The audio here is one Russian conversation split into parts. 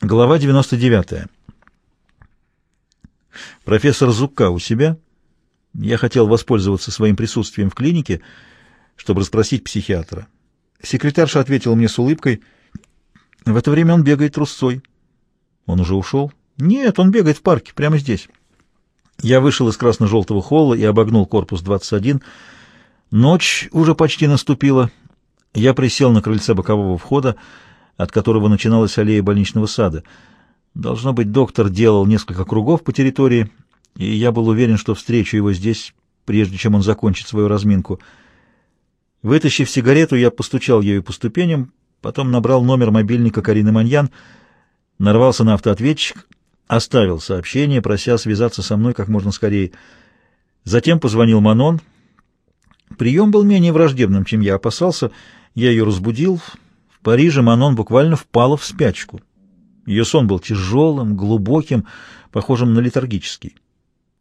Глава 99. Профессор Зука у себя? Я хотел воспользоваться своим присутствием в клинике, чтобы расспросить психиатра. Секретарша ответила мне с улыбкой. В это время он бегает трусцой. Он уже ушел? Нет, он бегает в парке, прямо здесь. Я вышел из красно-желтого холла и обогнул корпус 21. Ночь уже почти наступила. Я присел на крыльце бокового входа, от которого начиналась аллея больничного сада. Должно быть, доктор делал несколько кругов по территории, и я был уверен, что встречу его здесь, прежде чем он закончит свою разминку. Вытащив сигарету, я постучал ею по ступеням, потом набрал номер мобильника Карины Маньян, нарвался на автоответчик, оставил сообщение, прося связаться со мной как можно скорее. Затем позвонил Манон. Прием был менее враждебным, чем я опасался. Я ее разбудил, Париже Манон буквально впала в спячку. Ее сон был тяжелым, глубоким, похожим на летаргический.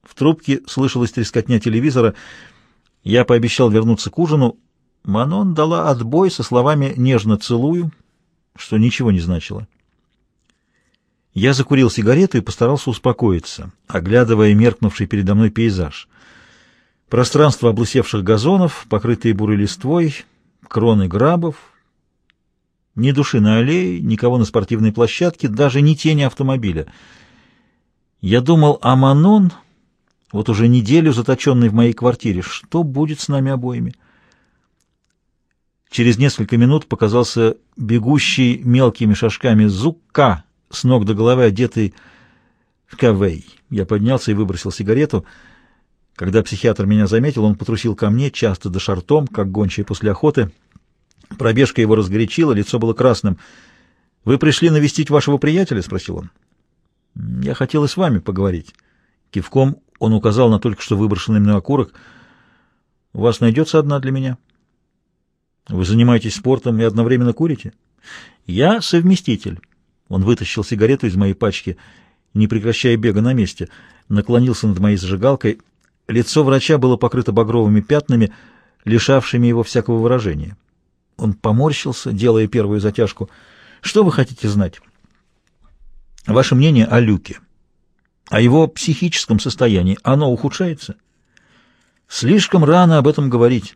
В трубке слышалась трескотня телевизора. Я пообещал вернуться к ужину. Манон дала отбой со словами «нежно целую», что ничего не значило. Я закурил сигарету и постарался успокоиться, оглядывая меркнувший передо мной пейзаж. Пространство облысевших газонов, покрытые бурой листвой, кроны грабов — ни души на аллее, никого на спортивной площадке, даже ни тени автомобиля. Я думал о Манон, вот уже неделю заточенный в моей квартире. Что будет с нами обоими? Через несколько минут показался бегущий мелкими шажками Зукка, с ног до головы одетый в кавей. Я поднялся и выбросил сигарету. Когда психиатр меня заметил, он потрусил ко мне, часто до шартом, как гончий после охоты — Пробежка его разгорячила, лицо было красным. «Вы пришли навестить вашего приятеля?» — спросил он. «Я хотел и с вами поговорить». Кивком он указал на только что выброшенный мной окурок. «У вас найдется одна для меня?» «Вы занимаетесь спортом и одновременно курите?» «Я совместитель». Он вытащил сигарету из моей пачки, не прекращая бега на месте, наклонился над моей зажигалкой. Лицо врача было покрыто багровыми пятнами, лишавшими его всякого выражения. Он поморщился, делая первую затяжку. «Что вы хотите знать?» «Ваше мнение о Люке. О его психическом состоянии. Оно ухудшается?» «Слишком рано об этом говорить.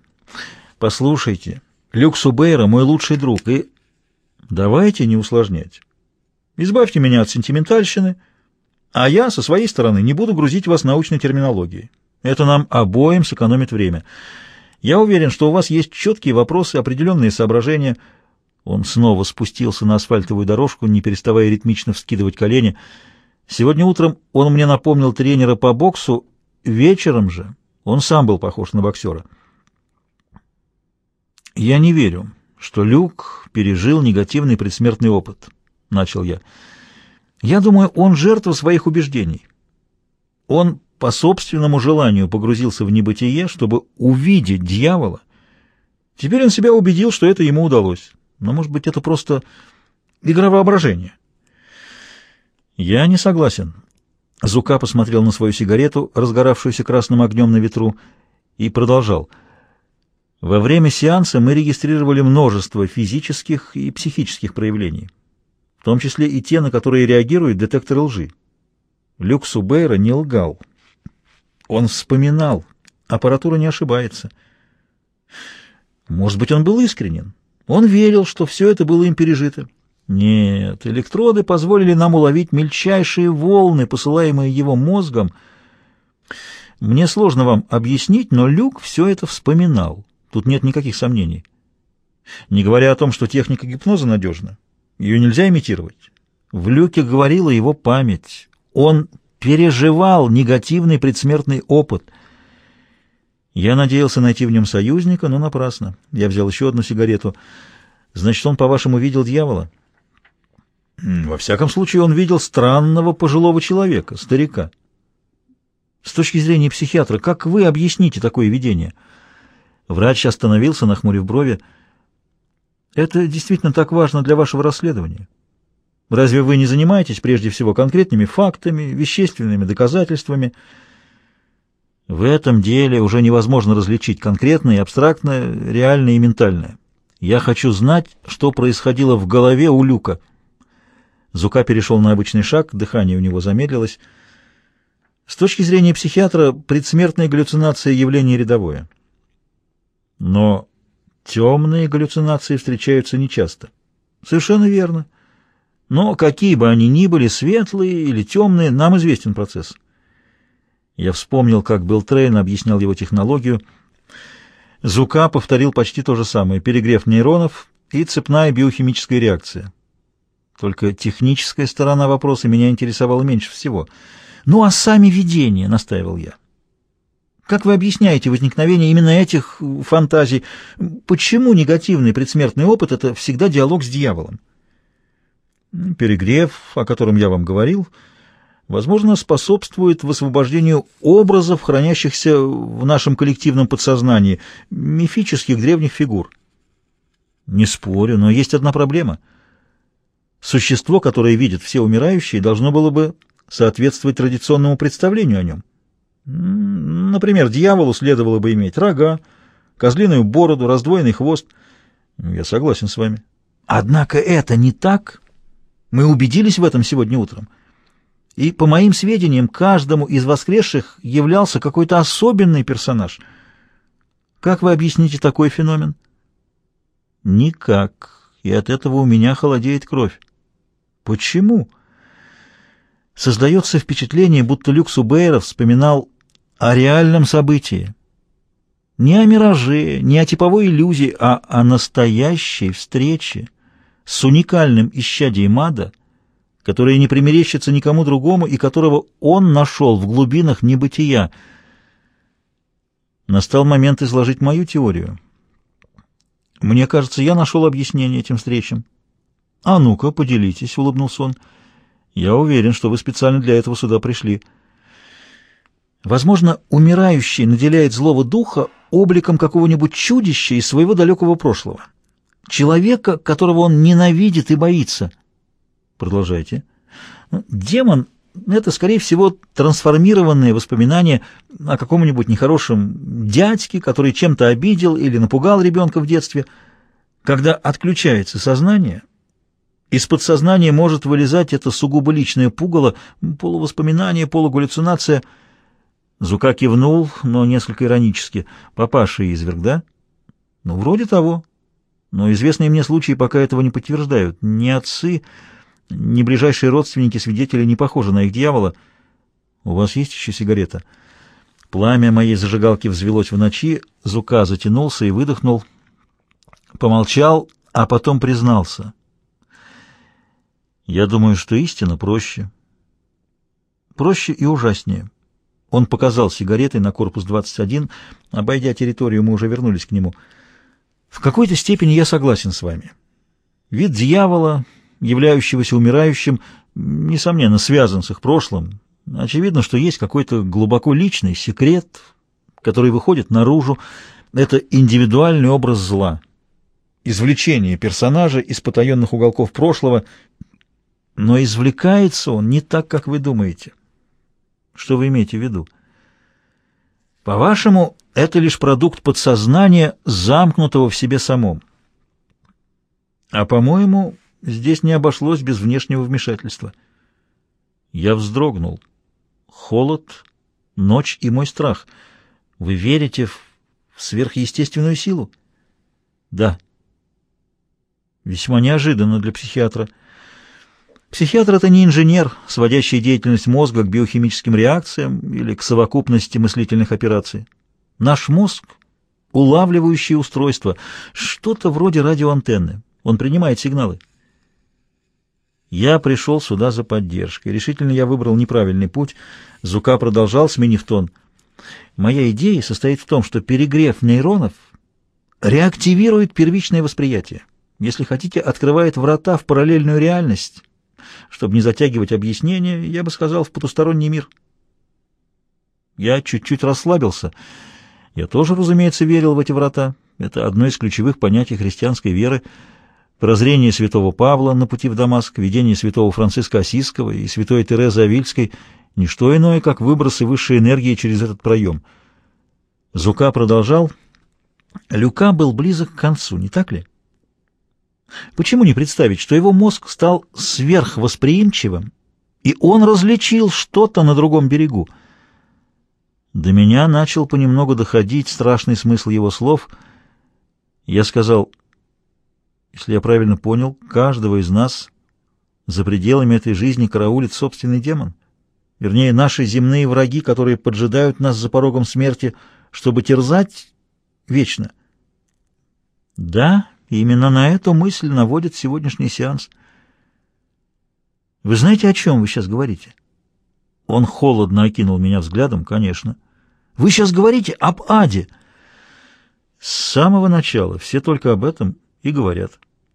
Послушайте, Люк Субейра мой лучший друг, и...» «Давайте не усложнять. Избавьте меня от сентиментальщины, а я, со своей стороны, не буду грузить вас научной терминологией. Это нам обоим сэкономит время». Я уверен, что у вас есть четкие вопросы, определенные соображения. Он снова спустился на асфальтовую дорожку, не переставая ритмично вскидывать колени. Сегодня утром он мне напомнил тренера по боксу, вечером же он сам был похож на боксера. «Я не верю, что Люк пережил негативный предсмертный опыт», — начал я. «Я думаю, он жертва своих убеждений. Он по собственному желанию погрузился в небытие, чтобы увидеть дьявола. Теперь он себя убедил, что это ему удалось. Но, может быть, это просто игра воображения. Я не согласен. Зука посмотрел на свою сигарету, разгоравшуюся красным огнем на ветру, и продолжал. Во время сеанса мы регистрировали множество физических и психических проявлений, в том числе и те, на которые реагирует детектор лжи. Люк Субейра не лгал. Он вспоминал. Аппаратура не ошибается. Может быть, он был искренен. Он верил, что все это было им пережито. Нет, электроды позволили нам уловить мельчайшие волны, посылаемые его мозгом. Мне сложно вам объяснить, но Люк все это вспоминал. Тут нет никаких сомнений. Не говоря о том, что техника гипноза надежна. Ее нельзя имитировать. В Люке говорила его память. Он переживал негативный предсмертный опыт. Я надеялся найти в нем союзника, но напрасно. Я взял еще одну сигарету. Значит, он, по-вашему, видел дьявола? Во всяком случае, он видел странного пожилого человека, старика. С точки зрения психиатра, как вы объясните такое видение? Врач остановился, нахмурив брови. Это действительно так важно для вашего расследования. Разве вы не занимаетесь прежде всего конкретными фактами, вещественными доказательствами? В этом деле уже невозможно различить конкретное и абстрактное, реальное и ментальное. Я хочу знать, что происходило в голове у Люка. Зука перешел на обычный шаг, дыхание у него замедлилось. С точки зрения психиатра, предсмертная галлюцинация — явление рядовое. Но темные галлюцинации встречаются нечасто. Совершенно верно. Но какие бы они ни были, светлые или темные, нам известен процесс. Я вспомнил, как Белтрейн объяснял его технологию. Зука повторил почти то же самое. Перегрев нейронов и цепная биохимическая реакция. Только техническая сторона вопроса меня интересовала меньше всего — «Ну а сами видения», — настаивал я. «Как вы объясняете возникновение именно этих фантазий? Почему негативный предсмертный опыт — это всегда диалог с дьяволом?» «Перегрев, о котором я вам говорил, возможно, способствует высвобождению образов, хранящихся в нашем коллективном подсознании, мифических древних фигур». «Не спорю, но есть одна проблема». Существо, которое видят все умирающие, должно было бы соответствовать традиционному представлению о нем. Например, дьяволу следовало бы иметь рога, козлиную бороду, раздвоенный хвост. Я согласен с вами. Однако это не так. Мы убедились в этом сегодня утром. И, по моим сведениям, каждому из воскресших являлся какой-то особенный персонаж. Как вы объясните такой феномен? Никак. И от этого у меня холодеет кровь. Почему? Создается впечатление, будто Люк Субейров вспоминал о реальном событии. Не о мираже, не о типовой иллюзии, а о настоящей встрече с уникальным исчадием ада, которое не примерещится никому другому и которого он нашел в глубинах небытия. Настал момент изложить мою теорию. Мне кажется, я нашел объяснение этим встречам. — А ну-ка, поделитесь, — улыбнулся он. — я уверен, что вы специально для этого сюда пришли. Возможно, умирающий наделяет злого духа обликом какого-нибудь чудища из своего далекого прошлого. Человека, которого он ненавидит и боится. Продолжайте. Демон — это, скорее всего, трансформированные воспоминания о каком-нибудь нехорошем дядьке, который чем-то обидел или напугал ребенка в детстве. Когда отключается сознание — из подсознания может вылезать это сугубо личное пугало, полувоспоминание, полугаллюцинация. Зука кивнул, но несколько иронически. «Папаша изверг, да?» «Ну, вроде того. Но известные мне случаи пока этого не подтверждают. Ни отцы, ни ближайшие родственники свидетели не похожи на их дьявола. У вас есть еще сигарета?» Пламя моей зажигалки взвелось в ночи, Зука затянулся и выдохнул, помолчал, а потом признался — я думаю, что истина проще. Проще и ужаснее. Он показал сигаретой на корпус 21. Обойдя территорию, мы уже вернулись к нему. В какой-то степени я согласен с вами. Вид дьявола, являющегося умирающим, несомненно, связан с их прошлым. Очевидно, что есть какой-то глубоко личный секрет, который выходит наружу. Это индивидуальный образ зла. Извлечение персонажа из потаенных уголков прошлого — но извлекается он не так, как вы думаете. Что вы имеете в виду? По-вашему, это лишь продукт подсознания, замкнутого в себе самом. А, по-моему, здесь не обошлось без внешнего вмешательства. Я вздрогнул. Холод, ночь и мой страх. Вы верите в сверхъестественную силу? Да. Весьма неожиданно для психиатра. Психиатр — это не инженер, сводящий деятельность мозга к биохимическим реакциям или к совокупности мыслительных операций. Наш мозг — улавливающее устройство, что-то вроде радиоантенны. Он принимает сигналы. Я пришел сюда за поддержкой. Решительно я выбрал неправильный путь. Зука продолжал, сменив тон. Моя идея состоит в том, что перегрев нейронов реактивирует первичное восприятие. Если хотите, открывает врата в параллельную реальность, чтобы не затягивать объяснение, я бы сказал, в потусторонний мир. Я чуть-чуть расслабился. Я тоже, разумеется, верил в эти врата. Это одно из ключевых понятий христианской веры. Прозрение святого Павла на пути в Дамаск, видение святого Франциска Осиского и святой Терезы Авильской — ничто иное, как выбросы высшей энергии через этот проем. Зука продолжал. Люка был близок к концу, не так ли? Почему не представить, что его мозг стал сверхвосприимчивым, и он различил что-то на другом берегу? До меня начал понемногу доходить страшный смысл его слов. Я сказал, если я правильно понял, каждого из нас за пределами этой жизни караулит собственный демон. Вернее, наши земные враги, которые поджидают нас за порогом смерти, чтобы терзать вечно. Да, именно на эту мысль наводит сегодняшний сеанс. Вы знаете, о чем вы сейчас говорите? Он холодно окинул меня взглядом, конечно. Вы сейчас говорите об аде. С самого начала все только об этом и говорят.